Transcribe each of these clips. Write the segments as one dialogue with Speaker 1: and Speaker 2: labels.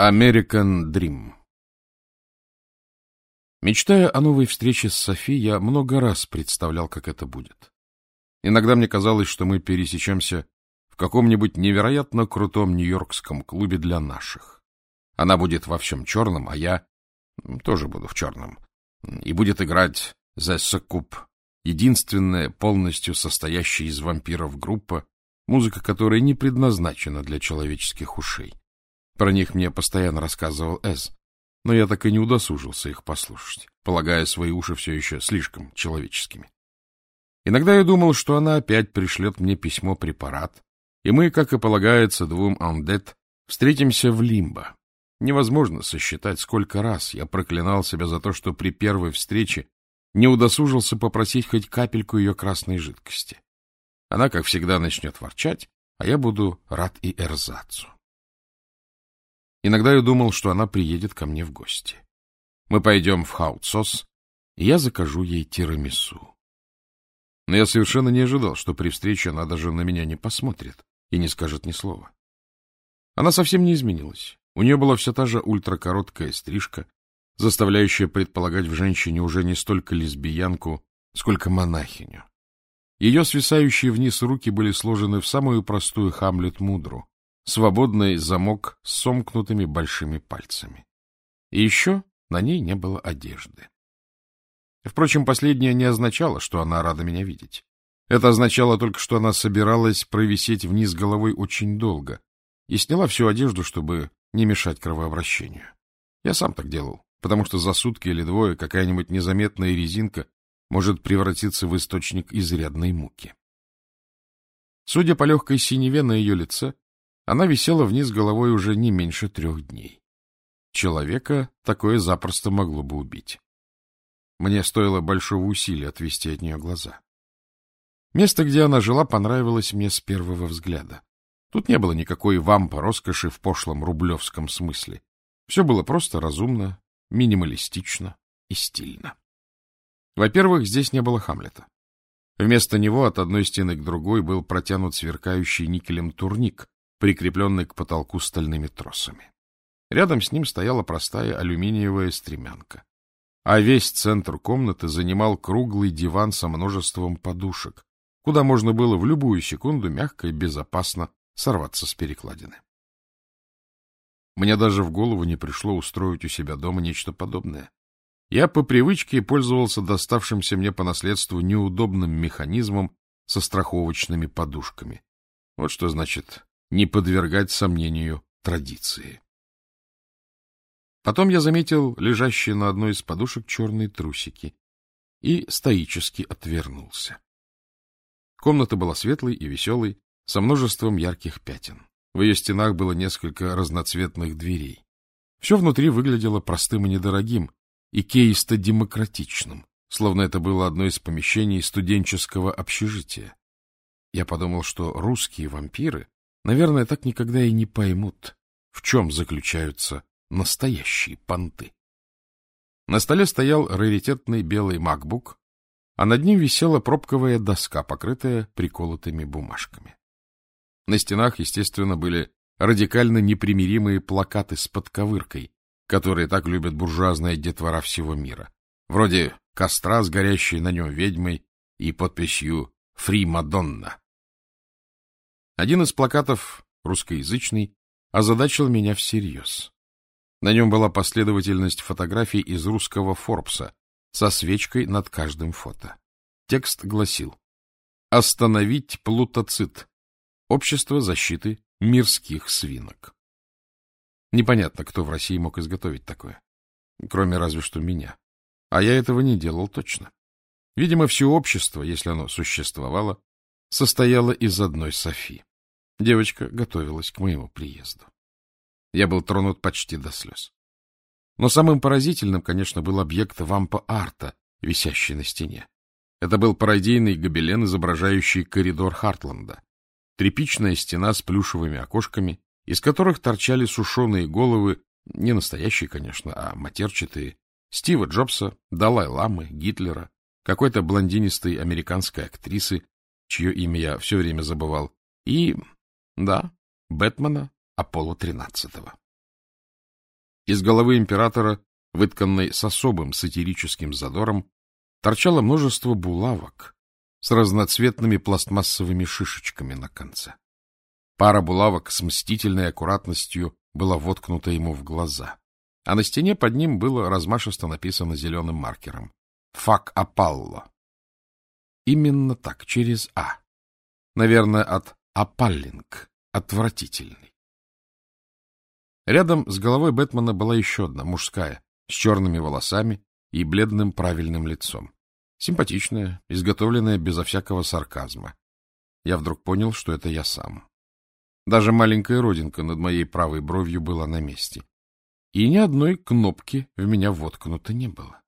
Speaker 1: American Dream Мечтая о новой встрече с Софи, я много раз представлял, как это будет. Иногда мне казалось, что мы пересечемся в каком-нибудь невероятно крутом нью-йоркском клубе для наших. Она будет во всем черном, а я тоже буду в черном. И будет играть «The Succub», единственная полностью состоящая из вампиров группа, музыка которой не предназначена для человеческих ушей. Про них мне постоянно рассказывал Эз, но я так и не удосужился их послушать, полагая свои уши все еще слишком человеческими. Иногда я думал, что она опять пришлет мне письмо-препарат, и мы, как и полагается двум андет, встретимся в Лимбо. Невозможно сосчитать, сколько раз я проклинал себя за то, что при первой встрече не удосужился попросить хоть капельку ее красной жидкости. Она, как всегда, начнет ворчать, а я буду рад и эрзацу. Иногда я думал, что она приедет ко мне в гости. Мы пойдем в Хаутсос, и я закажу ей тирамису. Но я совершенно не ожидал, что при встрече она даже на меня не посмотрит и не скажет ни слова. Она совсем не изменилась. У нее была вся та же ультракороткая стрижка, заставляющая предполагать в женщине уже не столько лесбиянку, сколько монахиню. Ее свисающие вниз руки были сложены в самую простую Хамлет-мудру, свободный замок с сомкнутыми большими пальцами. И еще на ней не было одежды. Впрочем, последнее не означало, что она рада меня видеть. Это означало только, что она собиралась провисеть вниз головой очень долго и сняла всю одежду, чтобы не мешать кровообращению. Я сам так делал, потому что за сутки или двое какая-нибудь незаметная резинка может превратиться в источник изрядной муки. Судя по легкой синеве на ее лице, она висела вниз головой уже не меньше трех дней. Человека такое запросто могло бы убить. Мне стоило большого усилия отвести от нее глаза. Место, где она жила, понравилось мне с первого взгляда. Тут не было никакой вампа роскоши в пошлом рублевском смысле. Все было просто разумно, минималистично и стильно. Во-первых, здесь не было Хамлета. Вместо него от одной стены к другой был протянут сверкающий никелем турник, прикрепленный к потолку стальными тросами. Рядом с ним стояла простая алюминиевая стремянка. А весь центр комнаты занимал круглый диван со множеством подушек, куда можно было в любую секунду мягко и безопасно сорваться с перекладины. Мне даже в голову не пришло устроить у себя дома нечто подобное. Я по привычке пользовался доставшимся мне по наследству неудобным механизмом со страховочными подушками. Вот что значит не подвергать сомнению традиции. Потом я заметил лежащие на одной из подушек черные трусики и стоически отвернулся. Комната была светлой и веселой, со множеством ярких пятен. В ее стенах было несколько разноцветных дверей. Все внутри выглядело простым и недорогим, и кейсто-демократичным, словно это было одно из помещений студенческого общежития. Я подумал, что русские вампиры наверное, так никогда и не поймут, в чем заключаются настоящие понты. На столе стоял раритетный белый MacBook, а над ним висела пробковая доска, покрытая приколотыми бумажками. На стенах, естественно, были радикально непримиримые плакаты с подковыркой, которые так любят буржуазная детвора всего мира, вроде костра с горящей на нем ведьмой и подписью «Фри Мадонна». Один из плакатов, русскоязычный, озадачил меня всерьез. На нем была последовательность фотографий из русского Форбса со свечкой над каждым фото. Текст гласил «Остановить плутоцит. Общество защиты мирских свинок». Непонятно, кто в России мог изготовить такое, кроме разве что меня. А я этого не делал точно. Видимо, все общество, если оно существовало, состояло из одной Софи. Девочка готовилась к моему приезду. Я был тронут почти до слез. Но самым поразительным, конечно, был объект вампа-арта, висящий на стене. Это был пародийный гобелен, изображающий коридор Хартланда. Тряпичная стена с плюшевыми окошками, из которых торчали сушеные головы, не настоящие, конечно, а матерчатые, Стива Джобса, Далай-Ламы, Гитлера, какой-то блондинистой американской актрисы, чье имя я все время забывал, и да, Бэтмена Аполло-13. Из головы императора, вытканной с особым сатирическим задором, торчало множество булавок с разноцветными пластмассовыми шишечками на конце. Пара булавок с мстительной аккуратностью была воткнута ему в глаза, а на стене под ним было размашисто написано зеленым маркером «Фак Апалло». Именно так, через «А». Наверное, от «Апаллинг» — отвратительный. Рядом с головой Бэтмена была еще одна, мужская, с черными волосами и бледным правильным лицом. Симпатичная, изготовленная безо всякого сарказма. Я вдруг понял, что это я сам. Даже маленькая родинка над моей правой бровью была на месте. И ни одной кнопки в меня воткнуто не было.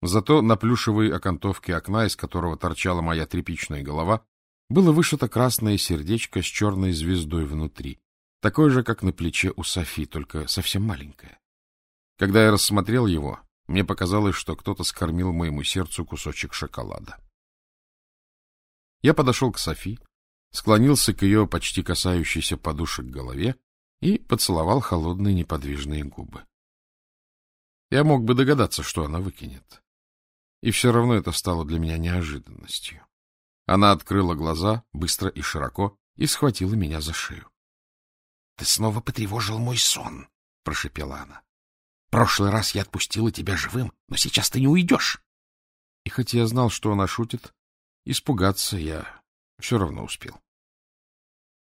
Speaker 1: Зато на плюшевой окантовке окна, из которого торчала моя тряпичная голова, было вышито красное сердечко с черной звездой внутри, такое же, как на плече у Софи, только совсем маленькое. Когда я рассмотрел его, мне показалось, что кто-то скормил моему сердцу кусочек шоколада. Я подошел к Софи, склонился к ее почти касающейся подушек голове и поцеловал холодные неподвижные губы. Я мог бы догадаться, что она выкинет. И все равно это стало для меня неожиданностью. Она открыла глаза быстро и широко и схватила меня за шею. — Ты снова потревожил мой сон, — прошепела она. — Прошлый раз я отпустила тебя живым, но сейчас ты не уйдешь. И хоть я знал, что она шутит, испугаться я все равно успел.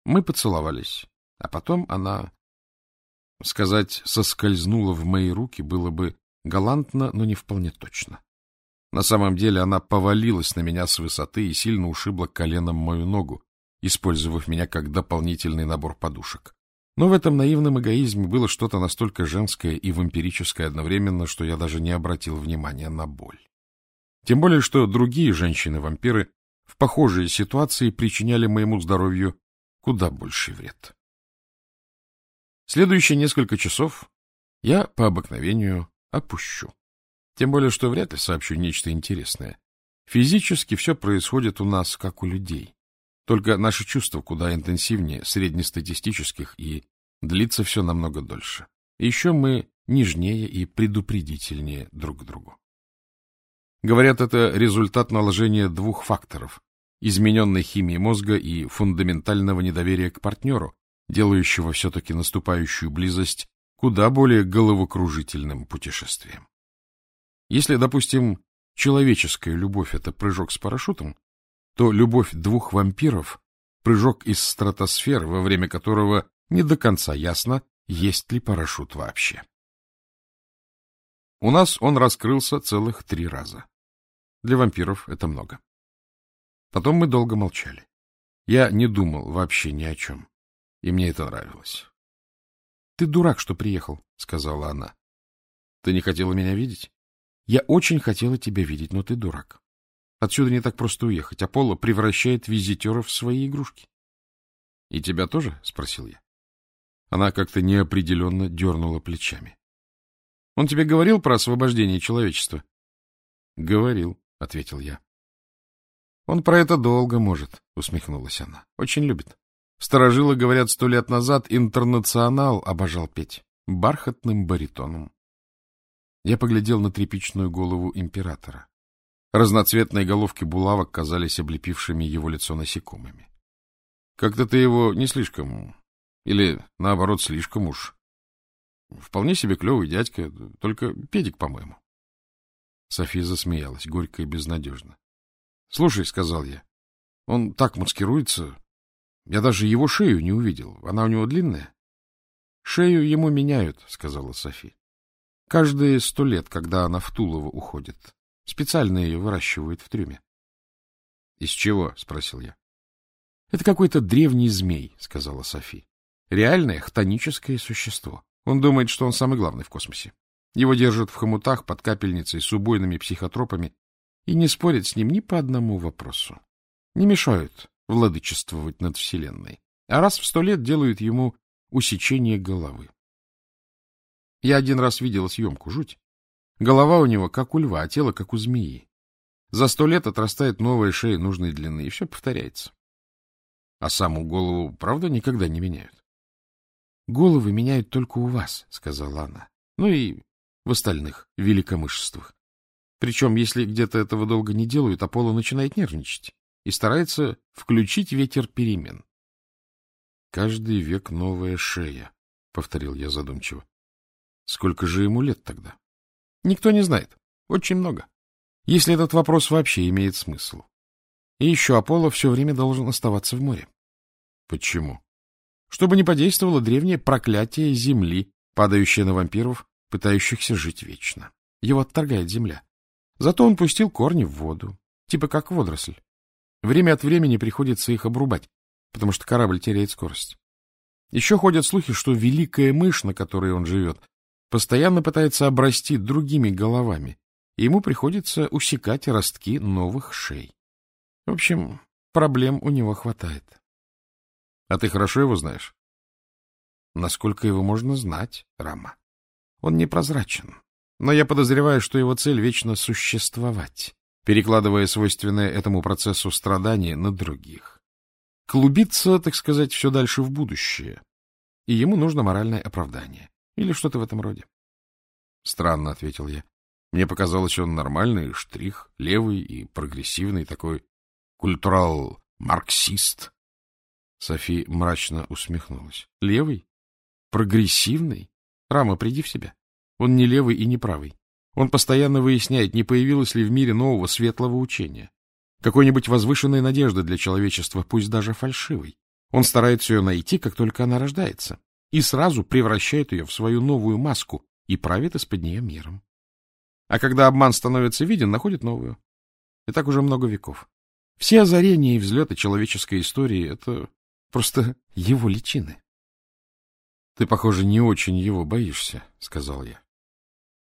Speaker 1: Мы поцеловались, а потом она, сказать, соскользнула в мои руки было бы галантно, но не вполне точно. На самом деле она повалилась на меня с высоты и сильно ушибла коленом мою ногу, использовав меня как дополнительный набор подушек. Но в этом наивном эгоизме было что-то настолько женское и вампирическое одновременно, что я даже не обратил внимания на боль. Тем более, что другие женщины-вампиры в похожей ситуации причиняли моему здоровью куда больший вред. Следующие несколько часов я по обыкновению опущу. Тем более, что вряд ли сообщу нечто интересное. Физически все происходит у нас, как у людей. Только наши чувства куда интенсивнее среднестатистических, и длится все намного дольше. Еще мы нежнее и предупредительнее друг к другу. Говорят, это результат наложения двух факторов – измененной химии мозга и фундаментального недоверия к партнеру, делающего все-таки наступающую близость куда более головокружительным путешествием. Если, допустим, человеческая любовь — это прыжок с парашютом, то любовь двух вампиров — прыжок из стратосферы, во время которого не до конца ясно, есть ли парашют вообще. У нас он раскрылся целых три раза. Для вампиров это много. Потом мы долго молчали. Я не думал вообще ни о чем, и мне это нравилось. — Ты дурак, что приехал, — сказала она. — Ты не хотела меня видеть? Я очень хотела тебя видеть, но ты дурак. Отсюда не так просто уехать. Аполло превращает визитеров в свои игрушки. — И тебя тоже? — спросил я. Она как-то неопределенно дернула плечами. — Он тебе говорил про освобождение человечества? — Говорил, — ответил я. — Он про это долго может, — усмехнулась она. — Очень любит. Старожилы, говорят, сто лет назад интернационал обожал петь бархатным баритоном. Я поглядел на тряпичную голову императора. Разноцветные головки булавок казались облепившими его лицо насекомыми. Как-то ты его не слишком... Или, наоборот, слишком уж. Вполне себе клевый дядька, только педик, по-моему. София засмеялась, горько и безнадежно. — Слушай, — сказал я, — он так маскируется. Я даже его шею не увидел. Она у него длинная. — Шею ему меняют, — сказала София. Каждые сто лет, когда она в Тулово уходит. Специально ее выращивают в трюме. — Из чего? — спросил я. — Это какой-то древний змей, — сказала Софи. — Реальное хтоническое существо. Он думает, что он самый главный в космосе. Его держат в хомутах под капельницей с убойными психотропами и не спорят с ним ни по одному вопросу. Не мешают владычествовать над Вселенной, а раз в сто лет делают ему усечение головы. Я один раз видела съемку, жуть. Голова у него как у льва, а тело как у змеи. За сто лет отрастает новая шея нужной длины, и все повторяется. А саму голову, правда, никогда не меняют? — Головы меняют только у вас, — сказала она. Ну и в остальных великомышествах. Причем, если где-то этого долго не делают, Аполло начинает нервничать и старается включить ветер перемен. «Каждый век новая шея», — повторил я задумчиво. «Сколько же ему лет тогда?» «Никто не знает. Очень много. Если этот вопрос вообще имеет смысл. И еще Аполло все время должен оставаться в море. Почему? Чтобы не подействовало древнее проклятие Земли, падающее на вампиров, пытающихся жить вечно. Его отторгает Земля. Зато он пустил корни в воду, типа как водоросль. Время от времени приходится их обрубать, потому что корабль теряет скорость. Еще ходят слухи, что великая мышь, на которой он живет, постоянно пытается обрасти другими головами, и ему приходится усекать ростки новых шей. В общем, проблем у него хватает. А ты хорошо его знаешь? Насколько его можно знать, Рама? Он непрозрачен, но я подозреваю, что его цель вечно существовать, перекладывая свойственное этому процессу страдания на других. Клубиться, так сказать, все дальше в будущее, и ему нужно моральное оправдание. Или что-то в этом роде. — Странно, — ответил я. Мне показалось, он нормальный штрих, левый и прогрессивный, такой культурал-марксист. Софи мрачно усмехнулась. — Левый? Прогрессивный? Рама, приди в себя. Он не левый и не правый. Он постоянно выясняет, не появилось ли в мире нового светлого учения. Какой-нибудь возвышенной надежды для человечества, пусть даже фальшивой. Он старается ее найти, как только она рождается, и сразу превращает ее в свою новую маску и правит из-под нее миром. А когда обман становится виден, находит новую. И так уже много веков. Все озарения и взлеты человеческой истории — это Просто его личины. — Ты, похоже, не очень его боишься, — сказал я.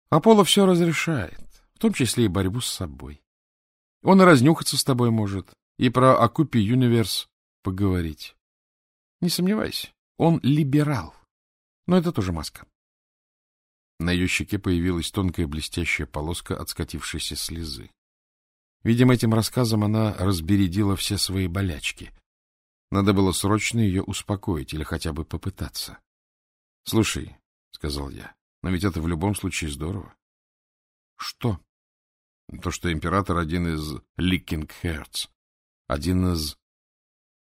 Speaker 1: Аполло все разрешает, в том числе и борьбу с собой. Он и разнюхаться с тобой может, и про Акупи Юниверс поговорить. Не сомневайся, он либерал. Но это тоже маска. На ее щеке появилась тонкая блестящая полоска от скатившейся слезы. Видимо, этим рассказом она разбередила все свои болячки, надо было срочно ее успокоить или хотя бы попытаться. — Слушай, — сказал я, — но ведь это в любом случае здорово. — Что? — То, что император один из Ликингхерц, один из...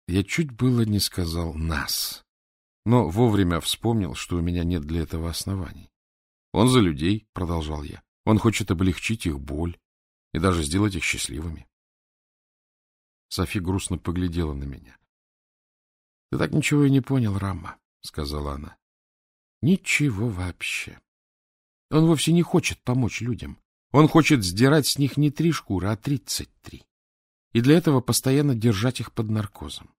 Speaker 1: Я чуть было не сказал «нас», но вовремя вспомнил, что у меня нет для этого оснований. Он за людей, — продолжал я. Он хочет облегчить их боль и даже сделать их счастливыми. Софи грустно поглядела на меня. — Ты так ничего и не понял, Рамма, — сказала она. — Ничего вообще. Он вовсе не хочет помочь людям. Он хочет сдирать с них не три шкуры, а тридцать три. И для этого постоянно держать их под наркозом.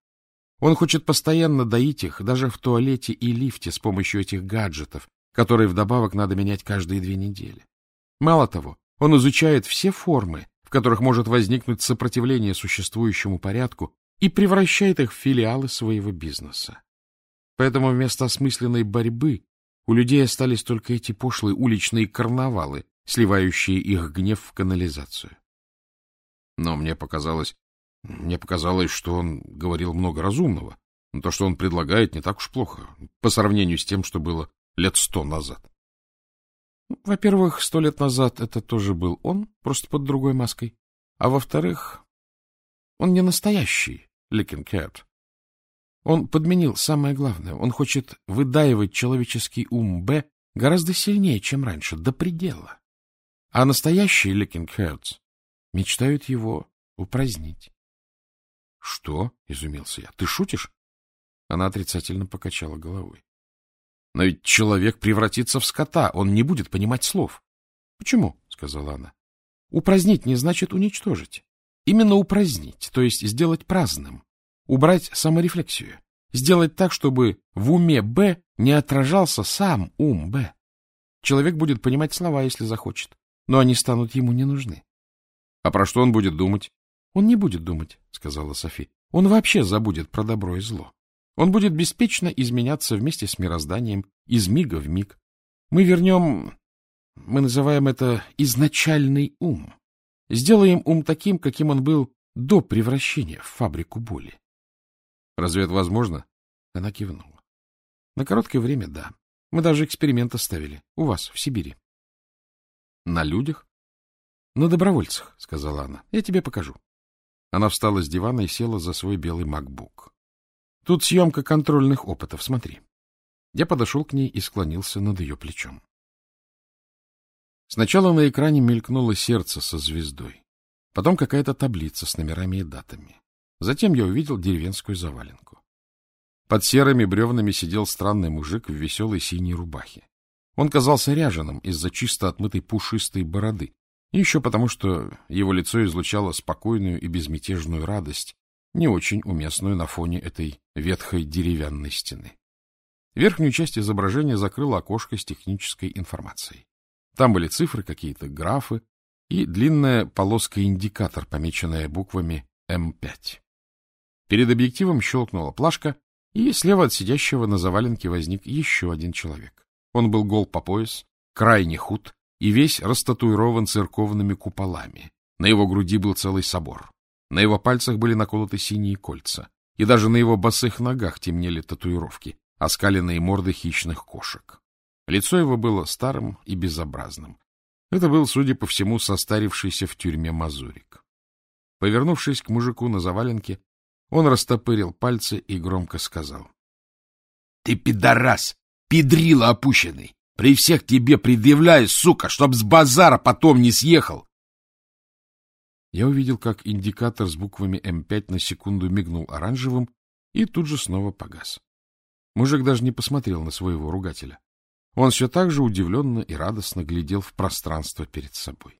Speaker 1: Он хочет постоянно доить их даже в туалете и лифте с помощью этих гаджетов, которые вдобавок надо менять каждые две недели. Мало того, он изучает все формы, в которых может возникнуть сопротивление существующему порядку и превращает их в филиалы своего бизнеса. Поэтому вместо осмысленной борьбы у людей остались только эти пошлые уличные карнавалы, сливающие их гнев в канализацию. Но мне показалось, мне показалось, что он говорил много разумного. Но то, что он предлагает, не так уж плохо, по сравнению с тем, что было лет сто назад. Во-первых, сто лет назад это тоже был он, просто под другой маской. А во-вторых, он не настоящий Leaking Heart. Он подменил самое главное. Он хочет выдаивать человеческий ум Б гораздо сильнее, чем раньше, до предела. А настоящие Leaking Hearts мечтают его упразднить. — Что? — изумился я. — Ты шутишь? Она отрицательно покачала головой. — Но ведь человек превратится в скота, он не будет понимать слов. — Почему? — сказала она. — Упразднить не значит уничтожить. Именно упразднить, то есть сделать праздным, убрать саморефлексию, сделать так, чтобы в уме Б не отражался сам ум Б. Человек будет понимать слова, если захочет, но они станут ему не нужны. — А про что он будет думать? — Он не будет думать, — сказала Софи. — Он вообще забудет про добро и зло. Он будет беспечно изменяться вместе с мирозданием из мига в миг. Мы вернем, мы называем это изначальный ум. Сделаем ум таким, каким он был до превращения в фабрику боли. Разве это возможно? Она кивнула. На короткое время — да. Мы даже эксперименты ставили. У вас, в Сибири. — На людях? — На добровольцах, — сказала она. — Я тебе покажу. Она встала с дивана и села за свой белый макбук. — Тут съемка контрольных опытов, смотри. Я подошел к ней и склонился над ее плечом. Сначала на экране мелькнуло сердце со звездой, потом какая-то таблица с номерами и датами. Затем я увидел деревенскую заваленку. Под серыми бревнами сидел странный мужик в веселой синей рубахе. Он казался ряженым из-за чисто отмытой пушистой бороды, и еще потому, что его лицо излучало спокойную и безмятежную радость, не очень уместную на фоне этой ветхой деревянной стены. Верхнюю часть изображения закрыло окошко с технической информацией. Там были цифры, какие-то графы и длинная полоска-индикатор, помеченная буквами М5. Перед объективом щелкнула плашка, и слева от сидящего на заваленке возник еще один человек. Он был гол по пояс, крайне худ и весь растатуирован церковными куполами. На его груди был целый собор. На его пальцах были наколоты синие кольца, и даже на его босых ногах темнели татуировки, оскаленные морды хищных кошек. Лицо его было старым и безобразным. Это был, судя по всему, состарившийся в тюрьме мазурик. Повернувшись к мужику на заваленке, он растопырил пальцы и громко сказал. — Ты пидорас! Педрила опущенный! При всех тебе предъявляю, сука, чтоб с базара потом не съехал! Я увидел, как индикатор с буквами М5 на секунду мигнул оранжевым и тут же снова погас. Мужик даже не посмотрел на своего ругателя. Он все так же удивленно и радостно глядел в пространство перед собой.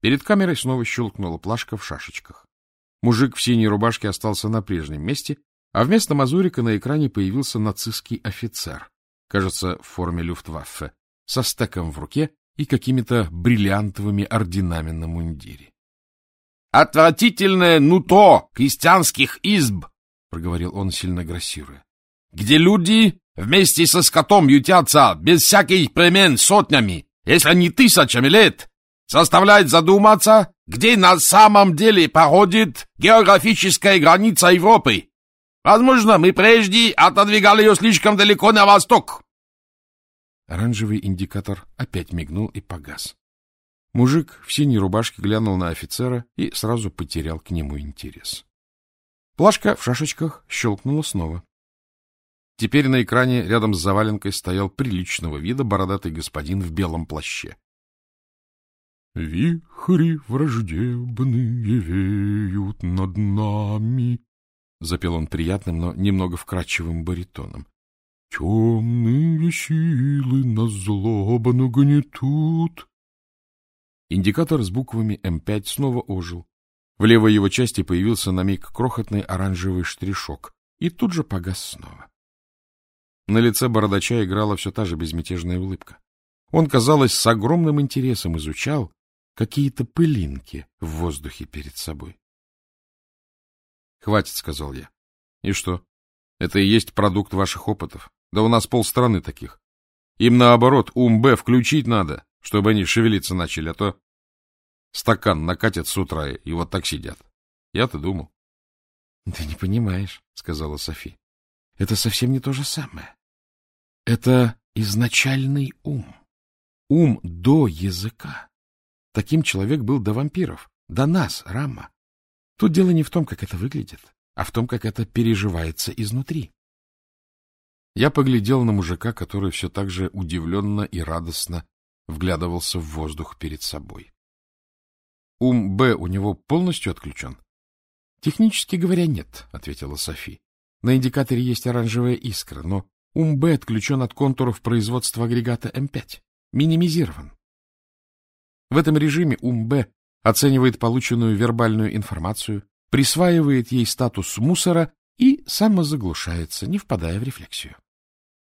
Speaker 1: Перед камерой снова щелкнула плашка в шашечках. Мужик в синей рубашке остался на прежнем месте, а вместо Мазурика на экране появился нацистский офицер, кажется, в форме люфтваффе, со стеком в руке и какими-то бриллиантовыми орденами на мундире. — Отвратительное нуто крестьянских изб! — проговорил он, сильно грассируя. — Где люди вместе со скотом ютятся без всяких перемен сотнями, если не тысячами лет, заставляет задуматься, где на самом деле проходит географическая граница Европы. Возможно, мы прежде отодвигали ее слишком далеко на восток. Оранжевый индикатор опять мигнул и погас. Мужик в синей рубашке глянул на офицера и сразу потерял к нему интерес. Плашка в шашечках щелкнула снова. Теперь на экране рядом с заваленкой стоял приличного вида бородатый господин в белом плаще. Вихри враждебные веют над нами, — запел он приятным, но немного вкрадчивым баритоном. Темные силы нас злобно гнетут. Индикатор с буквами М5 снова ожил. В левой его части появился на миг крохотный оранжевый штришок и тут же погас снова. На лице бородача играла все та же безмятежная улыбка. Он, казалось, с огромным интересом изучал, какие-то пылинки в воздухе перед собой. — Хватит, — сказал я. — И что? Это и есть продукт ваших опытов. Да у нас полстраны таких. Им, наоборот, ум Б включить надо, чтобы они шевелиться начали, а то стакан накатят с утра и вот так сидят. Я-то думал. — Ты не понимаешь, — сказала Софи. — Это совсем не то же самое. Это изначальный ум. Ум до языка. Таким человек был до вампиров, до нас, Рама. Тут дело не в том, как это выглядит, а в том, как это переживается изнутри. Я поглядел на мужика, который все так же удивленно и радостно вглядывался в воздух перед собой. Ум Б у него полностью отключен? — Технически говоря, нет, — ответила Софи. На индикаторе есть оранжевая искра, но ум Б отключен от контуров производства агрегата М5, минимизирован. В этом режиме ум Б оценивает полученную вербальную информацию, присваивает ей статус мусора и самозаглушается, не впадая в рефлексию.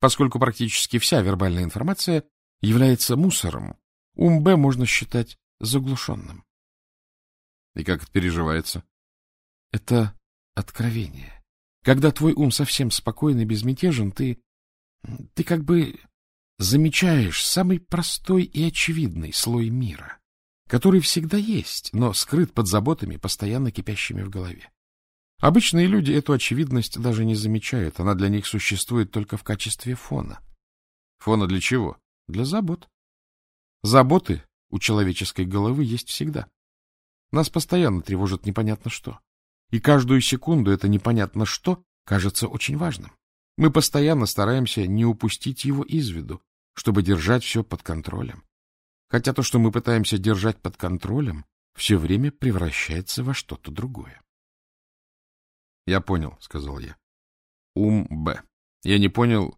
Speaker 1: Поскольку практически вся вербальная информация является мусором, ум Б можно считать заглушенным. И как это переживается? Это откровение. Когда твой ум совсем спокойный, безмятежен, ты... ты как бы замечаешь самый простой и очевидный слой мира, который всегда есть, но скрыт под заботами, постоянно кипящими в голове. Обычные люди эту очевидность даже не замечают, она для них существует только в качестве фона. Фона для чего?
Speaker 2: Для забот. Заботы у человеческой головы есть всегда. Нас постоянно тревожит непонятно что. И каждую секунду это непонятно что кажется очень важным. Мы постоянно стараемся не упустить его из виду, чтобы держать все под контролем. Хотя то, что мы пытаемся держать под контролем, все время превращается во что-то другое.
Speaker 1: — Я понял, — сказал я. — Ум Б. Я не понял,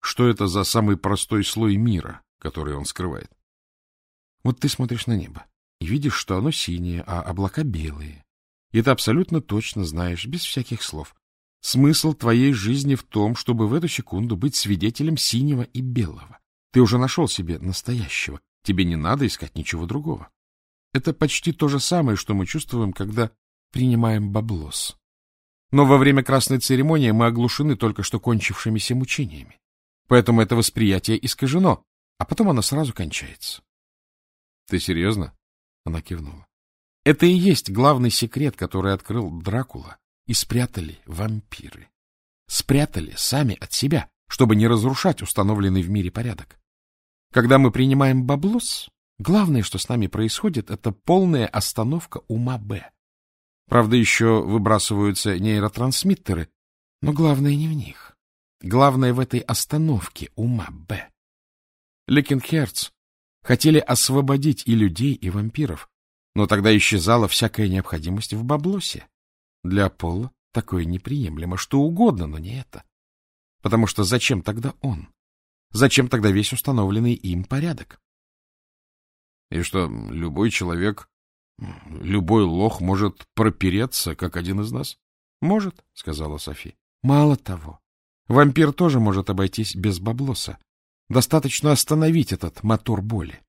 Speaker 1: что это за самый простой слой мира, который он скрывает.
Speaker 2: Вот ты смотришь на небо и видишь, что оно синее, а облака белые. И ты абсолютно точно знаешь, без всяких слов, смысл твоей жизни в том, чтобы в эту секунду быть свидетелем синего и белого. Ты уже нашел себе настоящего, тебе не надо искать ничего другого. Это почти то же самое, что мы чувствуем, когда принимаем баблос. Но во время красной церемонии мы оглушены только что кончившимися мучениями. Поэтому это восприятие искажено, а потом оно сразу кончается.
Speaker 1: — Ты серьезно?
Speaker 2: Она кивнула. — Это и есть главный секрет, который открыл Дракула и спрятали вампиры. Спрятали сами от себя, чтобы не разрушать установленный в мире порядок. Когда мы принимаем баблос, главное, что с нами происходит, это полная остановка ума Б. Правда, еще выбрасываются нейротрансмиттеры, но главное не в них. Главное в этой остановке ума Б. Leaking Hearts хотели освободить и людей, и вампиров, но тогда исчезала всякая необходимость в баблосе. Для Аполло такое неприемлемо, что угодно, но не это. Потому что зачем тогда он? Зачем тогда весь установленный им порядок?
Speaker 1: И что, любой человек, любой лох может пропереться, как один из нас?
Speaker 2: — Может, — сказала Софи. — Мало того, вампир тоже может обойтись без баблоса. Достаточно остановить этот мотор боли.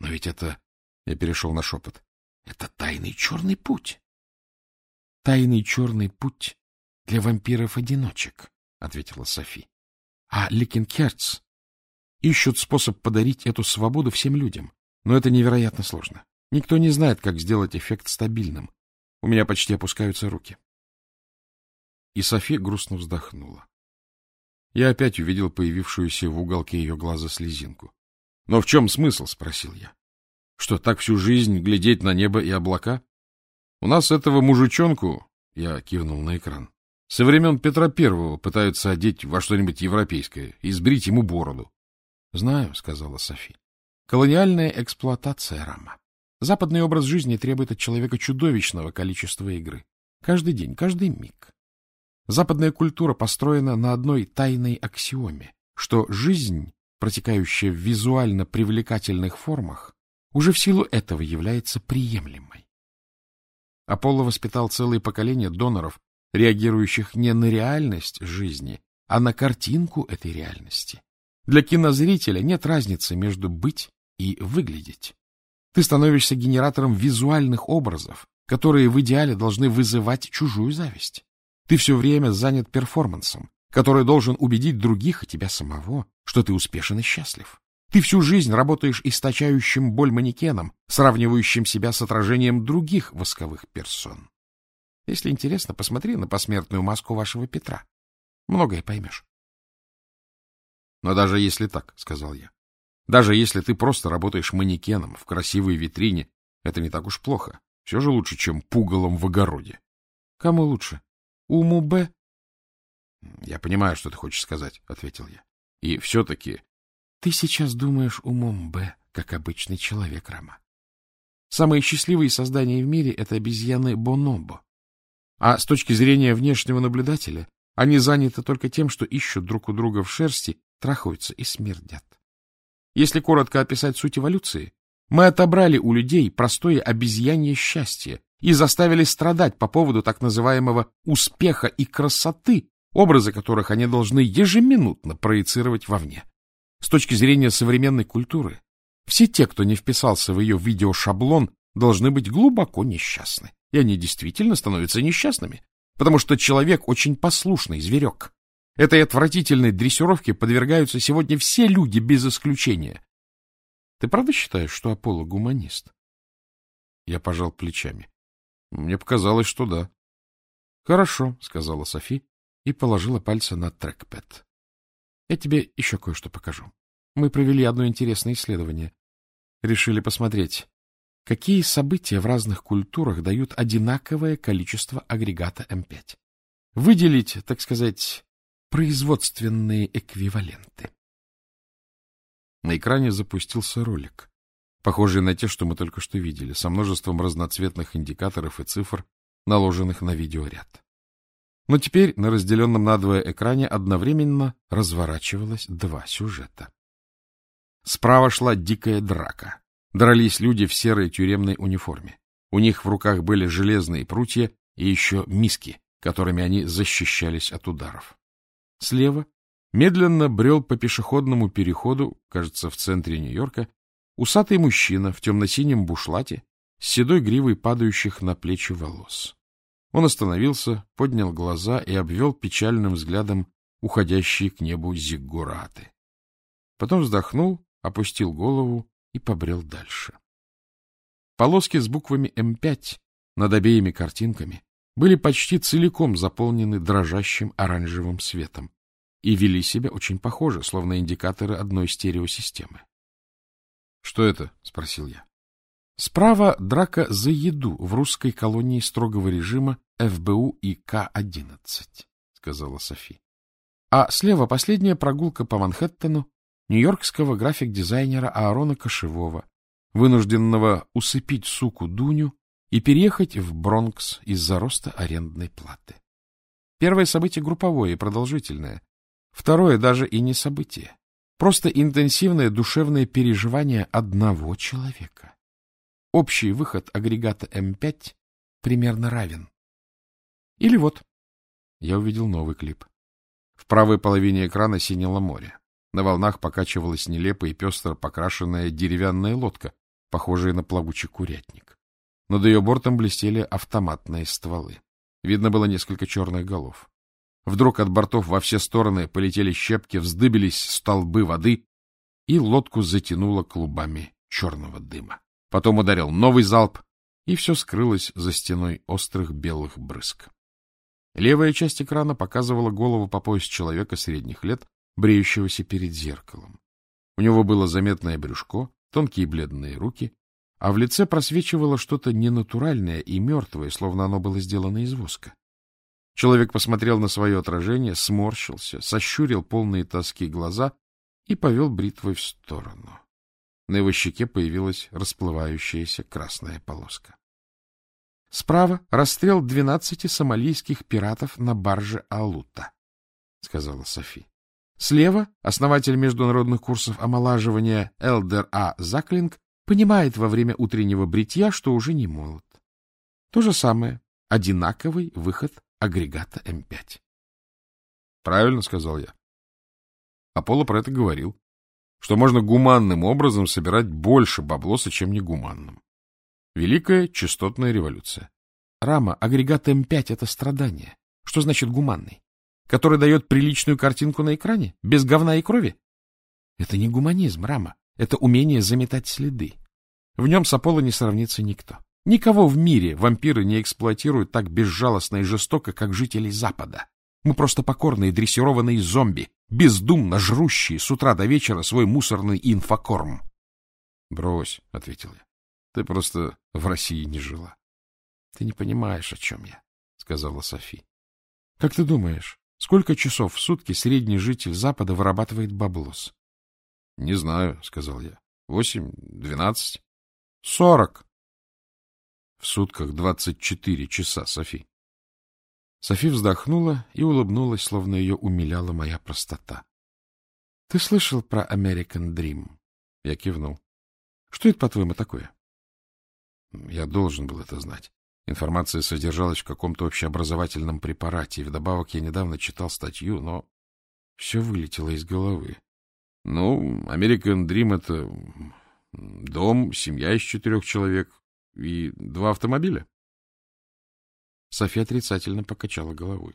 Speaker 2: Но ведь это... Я перешел на шепот. Это тайный черный путь. Тайный черный путь для вампиров-одиночек, — ответила Софи. А Leaking Hearts ищут способ подарить эту свободу всем людям. Но это невероятно сложно. Никто не знает, как сделать эффект стабильным. У меня почти опускаются руки. И Софи грустно вздохнула. Я опять увидел появившуюся в уголке ее глаза слезинку. — Но в чем смысл? — спросил я. — Что, так всю жизнь глядеть на небо и облака? У нас этого мужичонку, я кивнул на экран, со времен Петра Первого пытаются одеть во что-нибудь европейское и сбрить ему бороду. — Знаю, — сказала Софи. — Колониальная эксплуатация рама. Западный образ жизни требует от человека чудовищного количества игры. Каждый день, каждый миг. Западная культура построена на одной тайной аксиоме, что жизнь, протекающая в визуально привлекательных формах, уже в силу этого является приемлемой. Аполло воспитал целое поколение доноров, реагирующих не на реальность жизни, а на картинку этой реальности. Для кинозрителя нет разницы между быть и выглядеть. Ты становишься генератором визуальных образов, которые в идеале должны вызывать чужую зависть. Ты все время занят перформансом, который должен убедить других и тебя самого, что ты успешен и счастлив. Ты всю жизнь работаешь источающим боль манекеном, сравнивающим себя с отражением других восковых персон. Если интересно, посмотри на посмертную маску вашего Петра. Многое поймешь. Но даже если так, — сказал я, — даже если ты просто работаешь манекеном в красивой витрине, это не так уж плохо. Все же лучше, чем пугалом в огороде. Кому лучше? Уму Б? Я понимаю, что ты хочешь сказать, — ответил я. И все-таки ты сейчас думаешь умом Б, как обычный человек, Рама. Самые счастливые создания в мире — это обезьяны Бонобо. А с точки зрения внешнего наблюдателя, они заняты только тем, что ищут друг у друга в шерсти, трахаются и смердят. Если коротко описать суть эволюции, мы отобрали у людей простое обезьянье счастье и заставили страдать по поводу так называемого успеха и красоты, образы которых они должны ежеминутно проецировать вовне. С точки зрения современной культуры, все те, кто не вписался в ее видеошаблон, должны быть глубоко несчастны. И они действительно становятся несчастными, потому что человек очень послушный зверек. Этой отвратительной дрессировке подвергаются сегодня все люди без исключения. Ты правда считаешь, что Аполло гуманист? Я пожал плечами. Мне показалось, что да. Хорошо, сказала Софи и положила пальцы на трекпэд. Я тебе еще кое-что покажу. Мы провели одно интересное исследование. Решили посмотреть, какие события в разных культурах дают одинаковое количество агрегата М5. Выделить, так сказать, производственные эквиваленты. На экране запустился ролик, похожий на те, что мы только что видели, со множеством разноцветных индикаторов и цифр, наложенных на видеоряд. Но теперь на разделенном надвое экране одновременно разворачивалось два сюжета. Справа шла дикая драка. Дрались люди в серой тюремной униформе. У них в руках были железные прутья и еще миски, которыми они защищались от ударов. Слева медленно брел по пешеходному переходу, кажется, в центре Нью-Йорка, усатый мужчина в темно-синем бушлате с седой гривой падающих на плечи волос. Он остановился, поднял глаза и обвел печальным взглядом уходящие к небу зиггураты. Потом вздохнул, опустил голову и побрел дальше. Полоски с буквами М5 над обеими картинками были почти целиком заполнены дрожащим оранжевым светом и вели себя очень похоже, словно индикаторы одной стереосистемы. — Что это? — спросил я. Справа драка за еду в русской колонии строгого режима ФБУ и К-11, сказала Софи. А слева последняя прогулка по Манхэттену нью-йоркского график-дизайнера Аарона Кошевого, вынужденного усыпить суку Дуню и переехать в Бронкс из-за роста арендной платы. Первое событие групповое и продолжительное. Второе даже и не событие. Просто интенсивное душевное переживание одного человека. Общий выход агрегата М5 примерно равен. Или вот. Я увидел новый клип. В правой половине экрана синело море. На волнах покачивалась нелепо и пестро покрашенная деревянная лодка, похожая на плавучий курятник. Над ее бортом блестели автоматные стволы. Видно было несколько черных голов. Вдруг от бортов во все стороны полетели щепки, вздыбились столбы воды, и лодку затянуло клубами черного дыма. Потом ударил новый залп, и все скрылось за стеной острых белых брызг. Левая часть экрана показывала голову по пояс человека средних лет, бреющегося перед зеркалом. У него было заметное брюшко, тонкие бледные руки, а в лице просвечивало что-то ненатуральное и мертвое, словно оно было сделано из воска. Человек посмотрел на свое отражение, сморщился, сощурил полные тоски глаза и повел бритвой в сторону. На его щеке появилась расплывающаяся красная полоска. Справа расстрел двенадцати сомалийских пиратов на барже Алута, — сказала Софи. Слева основатель международных курсов омолаживания Элдер А. Заклинг понимает во время утреннего бритья, что уже не молод. То же самое, одинаковый выход агрегата М5. — Правильно, — сказал я. Аполло про это говорил, что можно гуманным образом собирать больше баблоса, чем негуманным. Великая частотная революция. Рама, агрегат М5 — это страдание. Что значит гуманный? Который дает приличную картинку на экране? Без говна и крови? Это не гуманизм, Рама. Это умение заметать следы. В нем с Аполло не сравнится никто. Никого в мире вампиры не эксплуатируют так безжалостно и жестоко, как жители Запада. Мы просто покорные дрессированные зомби, бездумно жрущие с утра до вечера свой мусорный инфокорм. — Брось, — ответил я. Ты просто в России не жила. — Ты не понимаешь, о чем я, — сказала Софи. — Как ты думаешь, сколько часов в сутки средний житель Запада вырабатывает баблос? — Не знаю, — сказал я. — Восемь, двенадцать. — Сорок. — В сутках двадцать четыре часа, Софи. Софи вздохнула и улыбнулась, словно ее умиляла моя простота. — Ты слышал про American Dream? Я кивнул. — Что это, по-твоему, такое? Я должен был это знать. Информация содержалась в каком-то общеобразовательном препарате, и вдобавок я недавно читал статью, но все вылетело из головы. Ну, American Dream — это дом, семья из четырех человек и два автомобиля. София отрицательно покачала головой.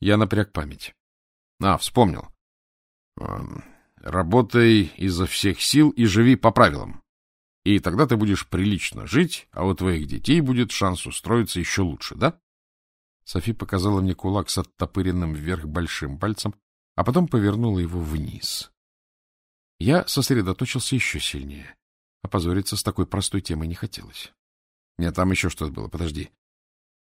Speaker 2: Я напряг память. А, вспомнил. Работай изо всех сил и живи по правилам. И тогда ты будешь прилично жить, а у твоих детей будет шанс устроиться еще лучше, да? Софи показала мне кулак с оттопыренным вверх большим пальцем, а потом повернула его вниз. Я сосредоточился еще сильнее. Опозориться с такой простой темой не хотелось. Нет, там еще что-то было, подожди.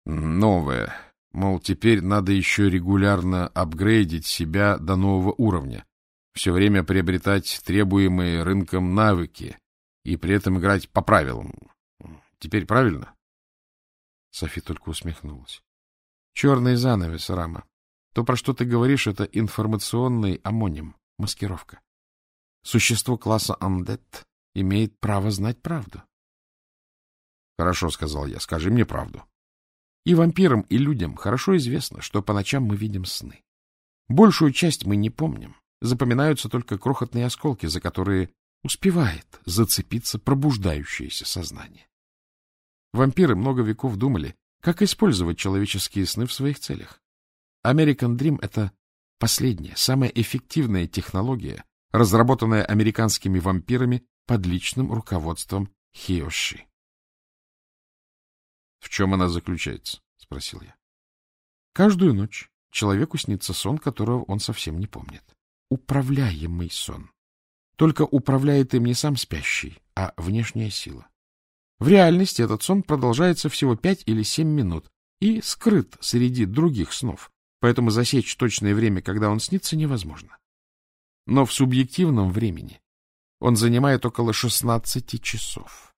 Speaker 2: Новое. Мол, теперь надо еще регулярно апгрейдить себя до нового уровня, все время приобретать требуемые рынком навыки и при этом играть по правилам. Теперь правильно? Софи только усмехнулась. Черный занавес, Рама. То, про что ты говоришь, это информационный амоним, маскировка. Существо класса Undead имеет право знать правду. — Хорошо, — сказал я, — скажи мне правду. И вампирам, и людям хорошо известно, что по ночам мы видим сны. Большую часть мы не помним. Запоминаются только крохотные осколки, за которые успевает зацепиться пробуждающееся сознание. Вампиры много веков думали, как использовать человеческие сны в своих целях. American Dream — это последняя, самая эффективная технология, разработанная американскими вампирами под личным руководством Хиоши. — В чем она заключается? — спросил я. — Каждую ночь человеку снится сон, которого он совсем не помнит. Управляемый сон. Только управляет им не сам спящий, а внешняя сила. В реальности этот сон продолжается всего пять или семь минут и скрыт среди других снов, поэтому засечь точное время, когда он снится, невозможно. Но в субъективном времени он занимает около 16 часов.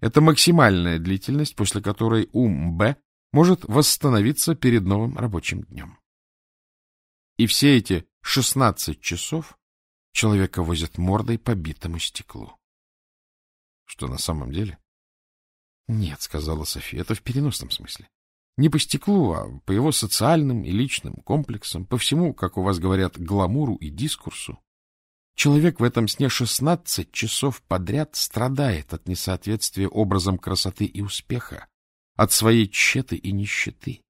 Speaker 2: Это максимальная длительность, после которой ум Б может восстановиться перед новым рабочим днем. И все эти 16 часов человека возят мордой по битому стеклу. Что на самом деле? Нет, сказала София, это в переносном смысле. Не по стеклу, а по его социальным и личным комплексам, по всему, как у вас говорят, гламуру и дискурсу. Человек в этом сне 16 часов подряд страдает от несоответствия образом красоты и успеха, от своей тщеты и нищеты.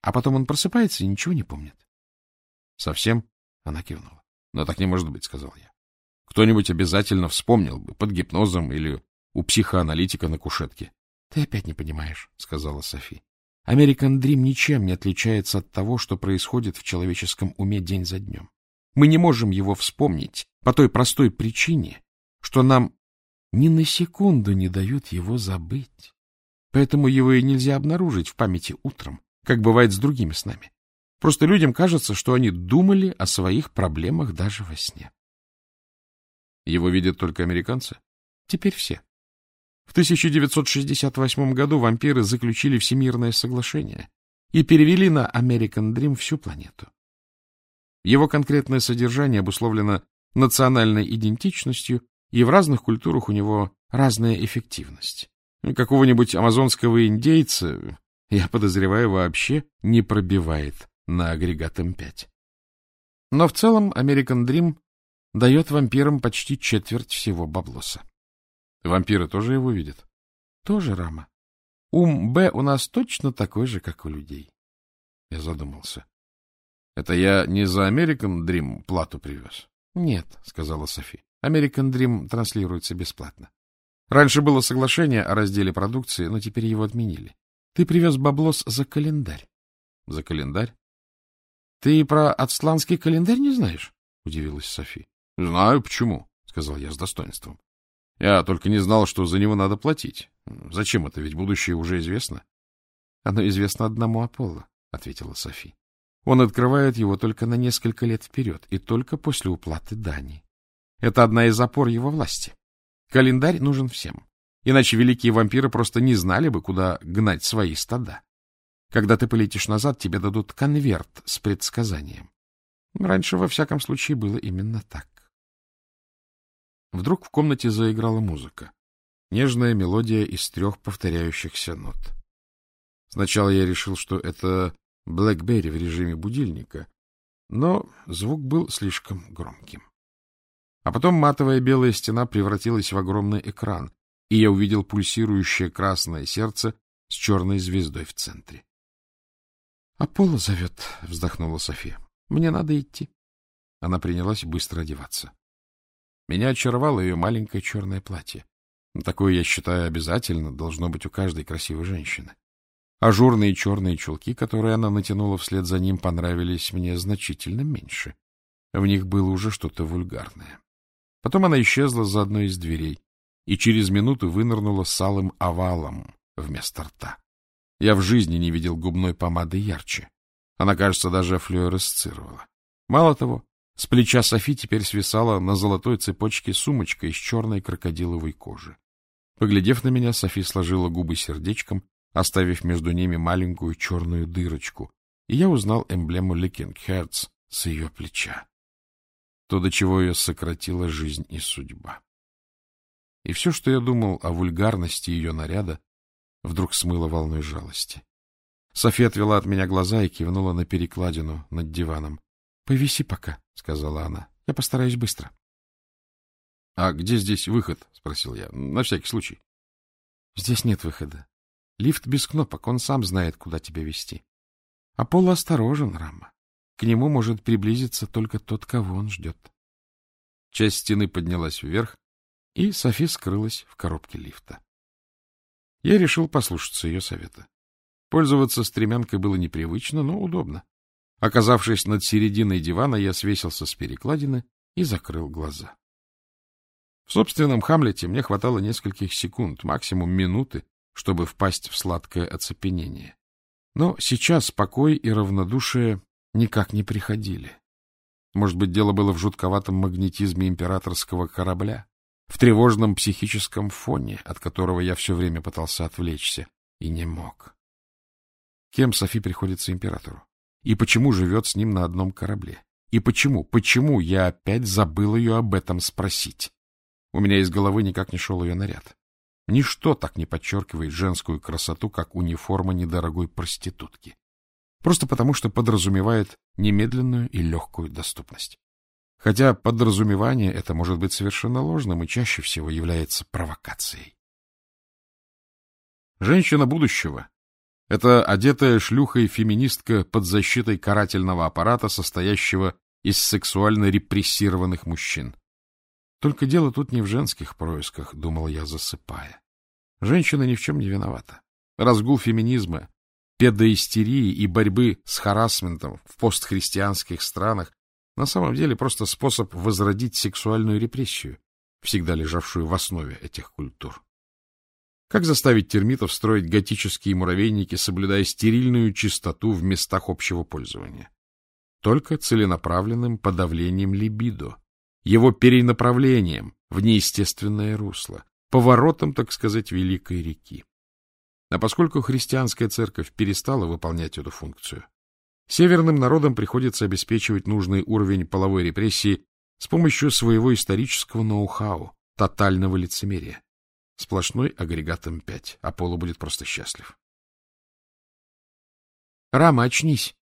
Speaker 2: А потом он просыпается и ничего не помнит. — Совсем? — она кивнула. — Но так не может быть, — сказал я. Кто-нибудь обязательно вспомнил бы, под гипнозом или у психоаналитика на кушетке. — Ты опять не понимаешь, — сказала Софи. American Dream ничем не отличается от того, что происходит в человеческом уме день за днем. Мы не можем его вспомнить по той простой причине, что нам ни на секунду не дают его забыть. Поэтому его и нельзя обнаружить в памяти утром, как бывает с другими с нами. Просто людям кажется, что они думали о своих проблемах даже во сне. Его видят только американцы? Теперь все. В 1968 году вампиры заключили Всемирное соглашение и перевели на American Dream всю планету. Его конкретное содержание обусловлено национальной идентичностью, и в разных культурах у него разная эффективность. Какого-нибудь амазонского индейца, я подозреваю, вообще не пробивает на агрегат М5. Но в целом American Dream дает вампирам почти четверть всего баблоса. Вампиры тоже его видят? Тоже, Рама. Ум Б у нас точно такой же, как у людей. Я задумался. Это я не за American Dream плату привез? Нет, сказала Софи. American Dream транслируется бесплатно. Раньше было соглашение о разделе продукции, но теперь его отменили. Ты привез баблос за календарь. За календарь? Ты про ацтланский календарь не знаешь? Удивилась Софи. Знаю, почему, сказал я с достоинством. Я только не знал, что за него надо платить. Зачем это? Ведь будущее уже известно. — Оно известно одному Аполло, — ответила Софи. Он открывает его только на несколько лет вперед и только после уплаты дани. Это одна из опор его власти. Календарь нужен всем. Иначе великие вампиры просто не знали бы, куда гнать свои стада. Когда ты полетишь назад, тебе дадут конверт с предсказанием. Раньше, во всяком случае, было именно так. Вдруг в комнате заиграла музыка. Нежная мелодия из трех повторяющихся нот. Сначала я решил, что это Блэкберри в режиме будильника, но звук был слишком громким. А потом матовая белая стена превратилась в огромный экран, и я увидел пульсирующее красное сердце с черной звездой в центре. — Аполло зовет, — вздохнула София. — Мне надо идти. Она принялась быстро одеваться. Меня очаровало ее маленькое черное платье. Такое, я считаю, обязательно должно быть у каждой красивой женщины. Ажурные черные чулки, которые она натянула вслед за ним, понравились мне значительно меньше. В них было уже что-то вульгарное.
Speaker 1: Потом она исчезла за одной из дверей и через минуту вынырнула с алым овалом вместо рта. Я в жизни не видел губной помады ярче. Она, кажется, даже флюоресцировала. Мало того, с плеча Софи теперь свисала на золотой цепочке сумочка из черной крокодиловой кожи. Поглядев на меня, Софи сложила губы сердечком, оставив между ними маленькую черную дырочку, и я узнал эмблему Hearts с ее плеча. То, до чего ее сократила жизнь и судьба. И все, что я думал о вульгарности ее наряда, вдруг смыло волной жалости. София отвела от меня глаза и кивнула на перекладину над диваном. — Повиси пока, — сказала она. — Я постараюсь быстро. — А где здесь выход? — спросил я. — На всякий случай. — Здесь нет выхода. Лифт без кнопок, он сам знает, куда тебя вести. А Пола осторожен, Рама. К нему может приблизиться только тот, кого он ждет. Часть стены поднялась вверх, и Софи скрылась в коробке лифта. Я решил послушаться ее совета. Пользоваться стремянкой было непривычно, но удобно. Оказавшись над серединой дивана, я свесился с перекладины и закрыл глаза. В собственном Хамлете мне хватало нескольких секунд, максимум минуты, чтобы впасть в сладкое оцепенение. Но сейчас покой и равнодушие никак не приходили. Может быть, дело было в жутковатом магнетизме императорского корабля, в тревожном психическом фоне, от которого я все время пытался отвлечься и не мог. Кем Софи приходится императору? И почему живет с ним на одном корабле? И почему, почему я опять забыл ее об этом спросить? У меня из головы никак не шел ее наряд. Ничто так не подчеркивает женскую красоту, как униформа недорогой проститутки. Просто потому, что подразумевает немедленную и легкую доступность. Хотя подразумевание это может быть совершенно ложным и чаще всего является провокацией. Женщина будущего — это одетая шлюхой феминистка под защитой карательного аппарата, состоящего из сексуально репрессированных мужчин. Только дело тут не в женских происках, думал я, засыпая. Женщина ни в чем не виновата. Разгул феминизма, педоистерии и борьбы с харасментом в постхристианских странах на самом деле просто способ возродить сексуальную репрессию, всегда лежавшую в основе этих культур. Как заставить термитов строить готические муравейники, соблюдая стерильную чистоту в местах общего пользования? Только целенаправленным подавлением либидо, его перенаправлением в неестественное русло, поворотом, так сказать, великой реки. А поскольку христианская церковь перестала выполнять эту функцию, северным народам приходится обеспечивать нужный уровень половой репрессии с помощью своего исторического ноу-хау, тотального лицемерия. Сплошной агрегат М5. Аполло будет просто счастлив. Рама, очнись!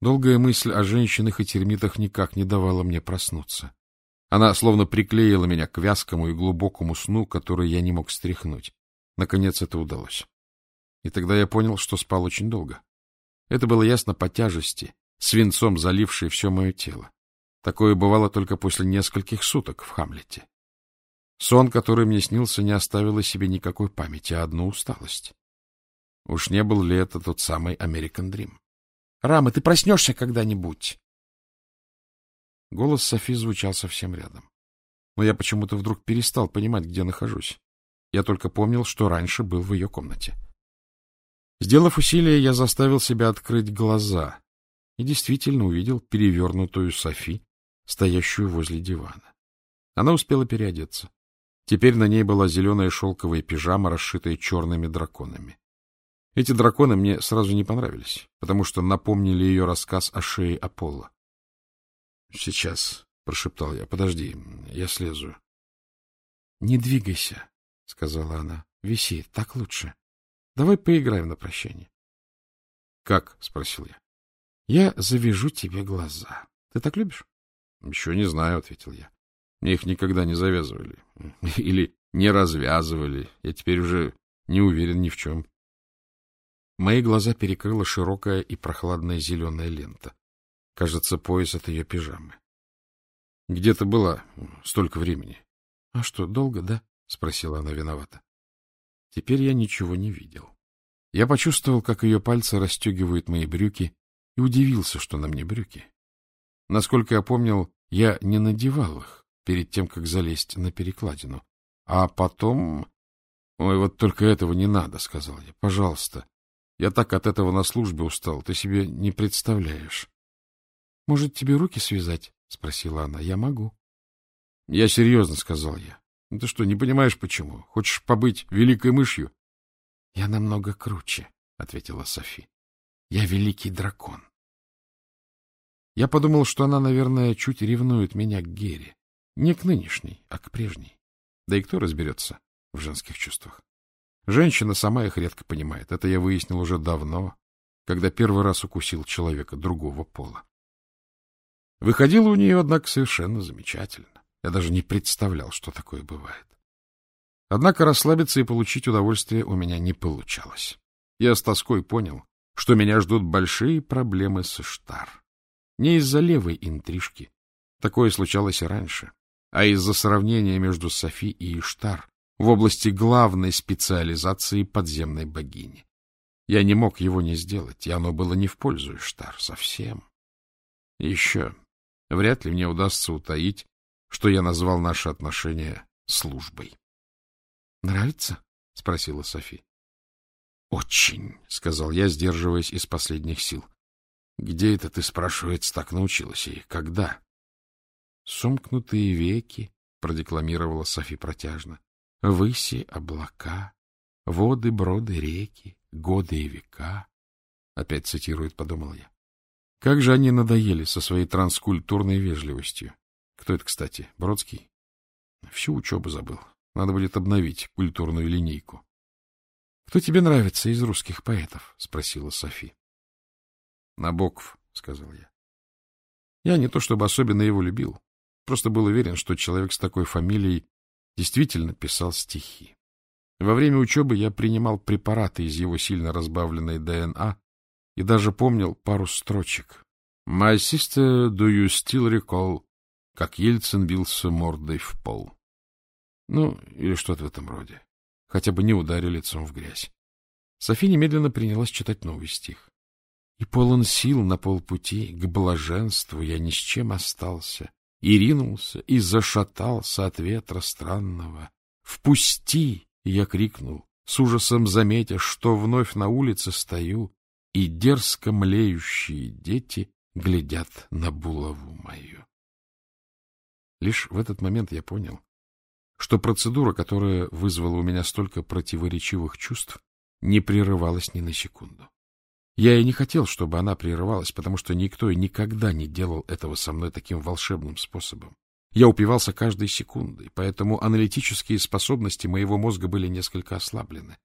Speaker 1: Долгая мысль о женщинах и термитах никак не давала мне проснуться. Она словно приклеила меня к вязкому и глубокому сну, который я не мог стряхнуть. Наконец это удалось. И тогда я понял, что спал очень долго. Это было ясно по тяжести, свинцом залившей все мое тело. Такое бывало только после нескольких суток в Хамлете. Сон, который мне снился, не оставил о себе никакой памяти, а одну усталость. Уж не был ли это тот самый American Dream? Рама, ты проснешься когда-нибудь? Голос Софи звучал совсем рядом. Но я почему-то вдруг перестал понимать, где нахожусь. Я только помнил, что раньше был в ее комнате. Сделав усилие, я заставил себя открыть глаза и действительно увидел перевернутую Софи, стоящую возле дивана. Она успела переодеться. Теперь на ней была зеленая шелковая пижама, расшитая черными драконами. Эти драконы мне сразу не понравились, потому что напомнили ее рассказ о шее Аполло. — Сейчас, — прошептал я, — подожди, я слезу. — Не двигайся, — сказала она. — Виси, так лучше. Давай поиграем на прощание. — Как? — спросил я. — Я завяжу тебе глаза. Ты так любишь? — Еще не знаю, — ответил я. Мне их никогда не завязывали. Или не развязывали. Я теперь уже не уверен ни в чем. Мои глаза перекрыла широкая и прохладная зеленая лента. Кажется, пояс от ее пижамы. — Где ты была столько времени? — А что, долго, да? — спросила она виновата. Теперь я ничего не видел. Я почувствовал, как ее пальцы расстегивают мои брюки, и удивился, что на мне брюки. Насколько я помнил, я не надевал их
Speaker 2: перед тем, как залезть на перекладину. А потом... — Ой, вот только этого не надо, — сказал я. — Пожалуйста. Я так от этого на службе устал, ты себе не представляешь. — Может, тебе руки связать? — спросила она. — Я могу. — Я серьезно, — сказал я. — Ты что, не понимаешь, почему? Хочешь побыть великой мышью? — Я намного круче, — ответила Софи. — Я великий дракон. Я подумал, что она, наверное, чуть ревнует меня к Гере. Не к нынешней, а к прежней. Да и кто разберется в женских чувствах? Женщина сама их редко понимает. Это я выяснил уже давно, когда первый раз укусил человека другого пола. Выходило у нее, однако, совершенно замечательно. Я даже не представлял, что такое бывает. Однако расслабиться и получить удовольствие у меня не получалось. Я с тоской понял, что меня ждут большие проблемы с Иштар. Не из-за левой интрижки. Такое случалось и раньше. А из-за сравнения между Софи и Иштар в области главной специализации подземной богини. Я не мог его не сделать, и оно было не в пользу Иштар совсем. Еще, вряд ли мне удастся утаить, что я назвал наши отношения службой. — Нравится? — спросила Софи. — Очень, — сказал я, сдерживаясь из последних сил. Где это ты, спрашивается, так научилась и когда? — Сомкнутые веки, — продекламировала Софи протяжно. — Выси облака, воды, броды, реки, годы и века. Опять цитирует, подумал я. Как же они надоели со своей транскультурной вежливостью. Кто это, кстати, Бродский? Всю учебу забыл. Надо будет обновить культурную линейку. — Кто тебе нравится из русских поэтов? — спросила Софи. Набоков, — сказал я. Я не то чтобы особенно его любил, просто был уверен, что человек с такой фамилией действительно писал стихи. Во время учебы я принимал препараты из его сильно разбавленной ДНА и даже помнил пару строчек. «My sister, do you still recall?» как Ельцин бился мордой в пол. Ну, или что-то в этом роде. Хотя бы не ударил лицом в грязь. Софи немедленно принялась читать новый стих. И полон сил на полпути к блаженству я ни с чем остался, и ринулся, и зашатался от ветра странного. «Впусти!» — я крикнул, с ужасом заметя, что вновь на улице стою, и дерзко млеющие дети глядят на булаву мою. Лишь в этот момент я понял, что процедура, которая вызвала у меня столько противоречивых чувств, не прерывалась ни на секунду. Я и не хотел, чтобы она прерывалась, потому что никто и никогда не делал этого со мной таким волшебным способом. Я упивался каждой секундой, поэтому аналитические способности моего мозга были несколько ослаблены.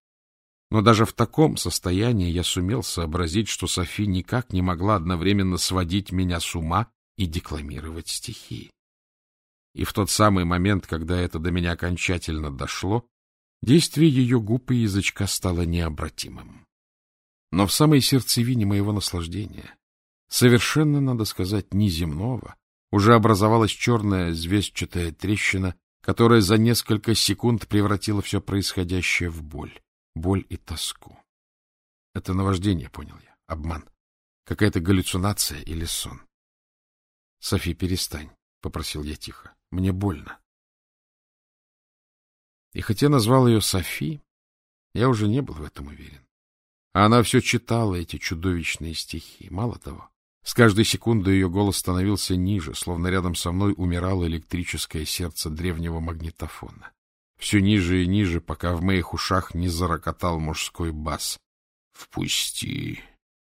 Speaker 2: Но даже в таком состоянии я сумел сообразить, что Софи никак не могла одновременно сводить меня с ума и декламировать стихи. И в тот самый момент, когда это до меня окончательно дошло, действие ее губ и язычка стало необратимым. Но в самой сердцевине моего наслаждения, совершенно, надо сказать, неземного, уже образовалась черная звездчатая трещина, которая за несколько секунд превратила все происходящее в боль, боль и тоску. Это наваждение, понял я, обман, какая-то галлюцинация или сон. — Софи, перестань, — попросил я тихо, — мне больно. И хотя назвал ее Софи, я уже не был в этом уверен. Она все читала эти чудовищные стихи. Мало того, с каждой секундой ее голос становился ниже, словно рядом со мной умирало электрическое сердце древнего магнитофона. Все ниже и ниже, пока в моих ушах не зарокотал мужской бас. «Впусти!»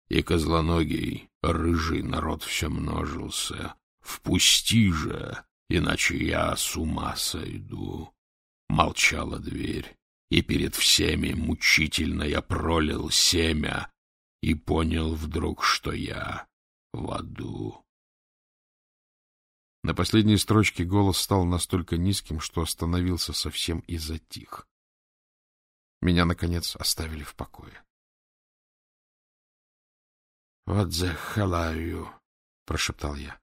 Speaker 2: И козлоногий, рыжий народ все множился. «Впусти же, иначе я с ума сойду!» Молчала дверь и перед всеми мучительно я пролил семя и понял вдруг, что я в аду. На последней строчке голос стал настолько низким, что остановился совсем и затих. Меня, наконец, оставили в покое. — Вот you? — прошептал я.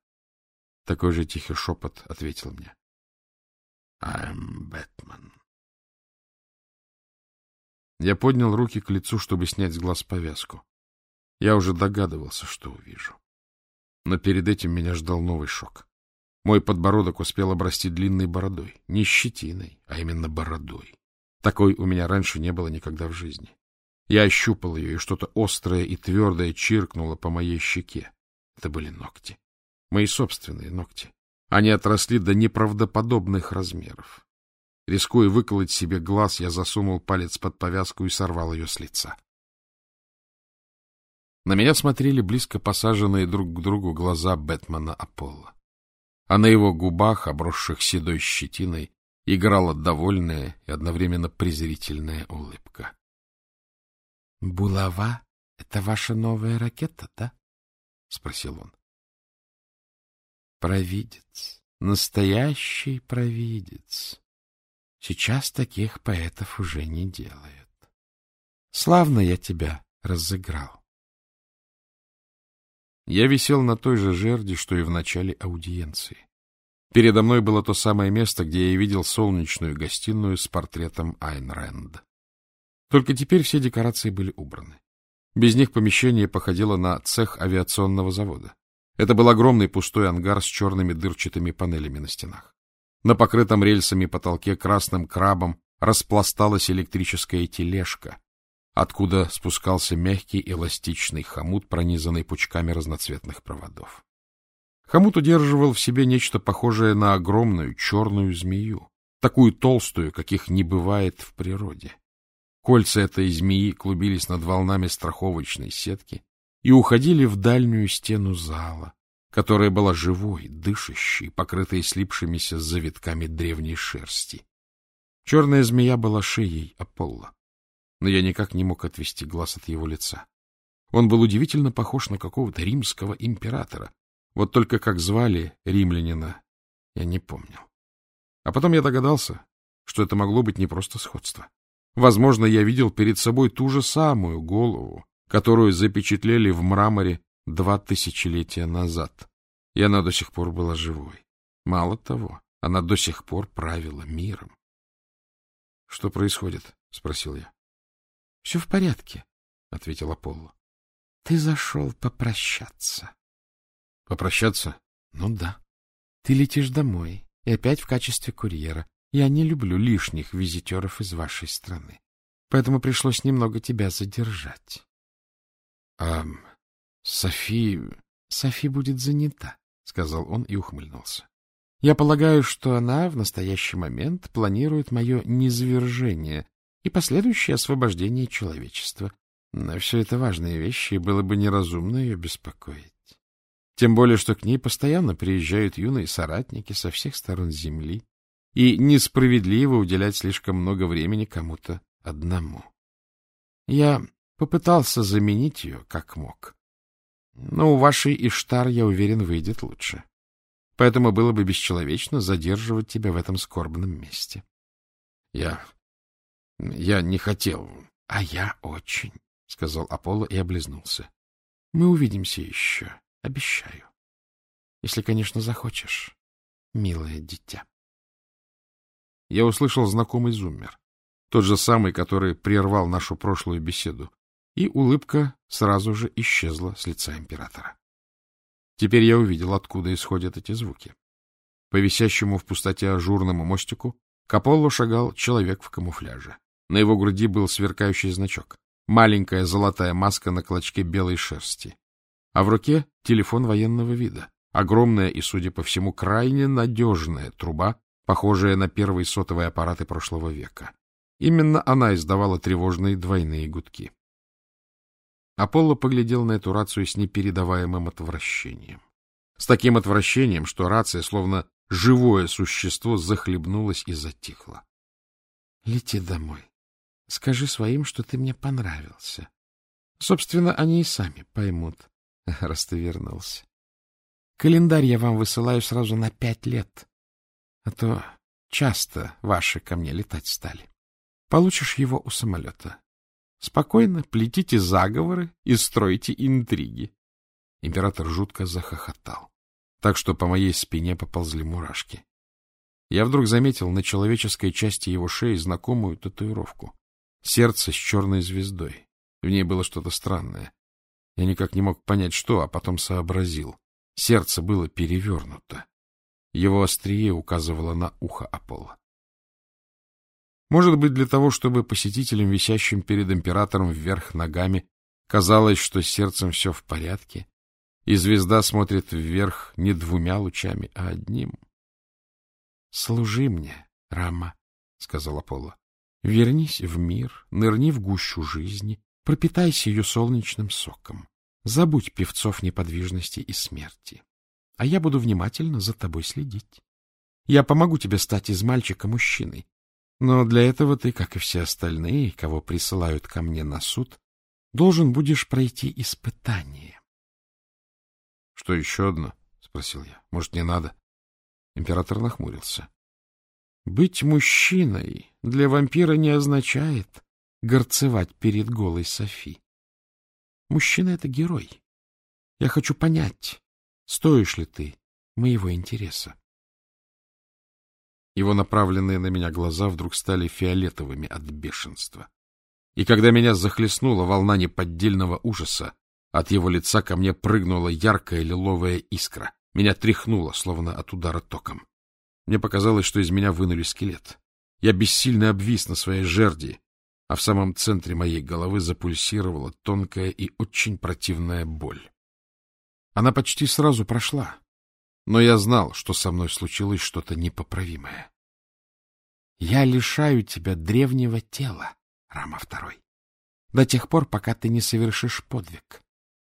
Speaker 2: Такой же тихий шепот ответил мне. — I'm Batman. Я поднял руки к лицу, чтобы снять с глаз повязку. Я уже догадывался, что увижу. Но перед этим меня ждал новый шок.
Speaker 1: Мой подбородок успел обрасти длинной бородой. Не щетиной, а именно бородой. Такой у меня раньше не было никогда в жизни. Я ощупал ее, и что-то острое и твердое чиркнуло по моей щеке. Это были ногти. Мои собственные ногти. Они отросли до неправдоподобных размеров. Рискуя выколоть себе глаз, я засунул палец под повязку и сорвал ее с лица. На меня смотрели близко посаженные друг к другу глаза Бэтмена Аполло. А на его губах, обросших седой щетиной, играла довольная и одновременно презрительная улыбка. — Булава — это ваша новая ракета, да? — спросил он. — Провидец, настоящий провидец. Сейчас таких поэтов уже не делают. Славно я тебя разыграл. Я висел на той же жерди, что и в начале аудиенции. Передо мной было то самое место, где я видел солнечную гостиную с портретом Айн Рэнд. Только теперь все декорации были убраны. Без них помещение походило на цех авиационного завода. Это был огромный пустой ангар с черными дырчатыми панелями на стенах. На покрытом рельсами потолке красным крабом распласталась электрическая тележка, откуда спускался мягкий эластичный хомут, пронизанный пучками разноцветных проводов. Хомут удерживал в себе нечто похожее на огромную черную змею, такую толстую, каких не бывает в природе. Кольца этой змеи клубились над волнами страховочной сетки и уходили в дальнюю стену зала, которая была живой, дышащей, покрытой слипшимися завитками древней шерсти. Черная змея была шеей Аполло но я никак не мог отвести глаз от его лица. Он был удивительно похож на какого-то римского императора. Вот только как звали римлянина, я не помнил. А потом я догадался, что это могло быть не просто сходство. Возможно, я видел перед собой ту же самую голову, которую запечатлели в мраморе два тысячелетия назад. И она до сих пор была живой. Мало того, она до сих пор правила миром. — Что происходит? — спросил я. — Все в порядке, — ответил Аполло. — Ты зашел попрощаться. — Попрощаться? — Ну да. Ты летишь домой, и опять в качестве курьера. Я не люблю лишних визитеров из вашей страны, поэтому пришлось немного тебя задержать. — А Софи... — Софи будет занята, — сказал он и ухмыльнулся. — Я полагаю, что она в настоящий момент планирует мое низвержение и последующее освобождение человечества. Но все это важные вещи, и было бы неразумно ее беспокоить. Тем более, что к ней постоянно приезжают юные соратники со всех сторон земли, и несправедливо уделять слишком много времени кому-то одному. Я попытался заменить ее, как мог. Но у вашей Иштар, я уверен, выйдет лучше. Поэтому было бы бесчеловечно задерживать тебя в этом скорбном месте. Я — Я не хотел. — А я очень, — сказал Аполло и облизнулся. — Мы увидимся еще, обещаю. Если, конечно, захочешь, милое дитя. Я услышал знакомый зуммер, тот же самый, который прервал нашу прошлую беседу, и улыбка сразу же исчезла с лица императора. Теперь я увидел, откуда исходят эти звуки. По висящему в пустоте ажурному мостику к шагал человек в камуфляже. На его груди был сверкающий значок. Маленькая золотая маска на клочке белой шерсти. А в руке телефон военного вида. Огромная и, судя по всему, крайне надежная труба, похожая на первые сотовые аппараты прошлого века. Именно она издавала тревожные двойные гудки. Аполло поглядел на эту рацию с непередаваемым отвращением. С таким отвращением, что рация, словно живое существо, захлебнулась и затихла. — Лети домой, Скажи своим, что ты мне понравился. Собственно, они и сами поймут, раз ты вернулся. Календарь я вам высылаю сразу на пять лет, а то часто ваши ко мне летать стали. Получишь его у самолета. Спокойно плетите заговоры и стройте интриги. Император жутко захохотал, так что по моей спине поползли мурашки. Я вдруг заметил на человеческой части его шеи знакомую татуировку. Сердце с черной звездой. В ней было что-то странное. Я никак не мог понять, что, а потом сообразил. Сердце было перевернуто.
Speaker 2: Его острие указывало на ухо Аполло. Может быть, для того, чтобы посетителям, висящим перед императором вверх ногами, казалось, что с сердцем все в порядке, и звезда смотрит вверх не двумя лучами, а одним. — Служи мне, Рама, — сказал Аполло. — Вернись в мир, нырни в гущу жизни, пропитайся ее солнечным соком. Забудь певцов неподвижности и смерти. А я буду внимательно за тобой следить. Я помогу тебе стать из мальчика мужчиной. Но для этого ты, как и все остальные, кого присылают ко мне на суд, должен будешь пройти испытание.
Speaker 1: — Что, еще одно? — спросил я. — Может, не надо? Император нахмурился.
Speaker 2: — Быть мужчиной для вампира не означает горцевать перед голой Софи. Мужчина — это герой. Я хочу понять, стоишь ли ты моего интереса. Его направленные на меня глаза вдруг стали фиолетовыми от бешенства. И когда меня захлестнула волна неподдельного ужаса, от его лица ко мне прыгнула яркая лиловая искра. Меня тряхнуло, словно от удара током. Мне показалось, что из меня вынули скелет. Я бессильно обвис на своей жерди, а в самом центре моей головы запульсировала тонкая и очень противная боль. Она почти сразу прошла, но я знал, что со мной случилось что-то непоправимое. Я лишаю тебя древнего тела, Рама Второй, до тех пор, пока ты не совершишь подвиг.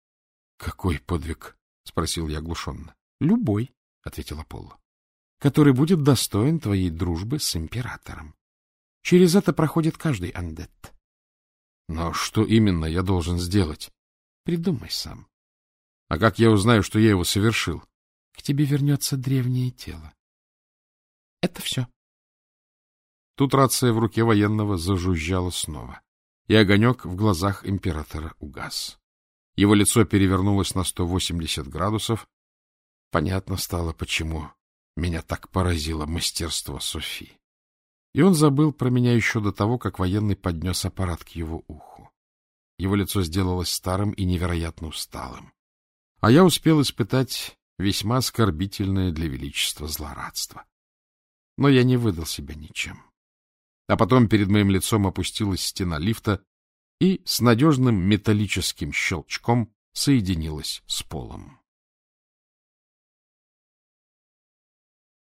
Speaker 2: — Какой подвиг? — спросил я оглушенно. — Любой, — ответила Полла, — который будет достоин твоей дружбы с императором. Через это проходит каждый андет. Но что именно я должен сделать? Придумай сам. А как я узнаю, что я его совершил? К тебе вернется древнее тело. Это все. Тут рация в руке военного зажужжала снова, и огонек в глазах императора угас. Его лицо перевернулось на 180 градусов. Понятно стало, почему меня так поразило мастерство Софии. И он забыл про меня еще до того, как военный поднес аппарат к его уху. Его лицо сделалось старым и невероятно усталым. А я успел испытать весьма оскорбительное для величества злорадство. Но я не выдал себя ничем. А потом перед моим лицом опустилась стена лифта и с надежным металлическим щелчком соединилась с полом.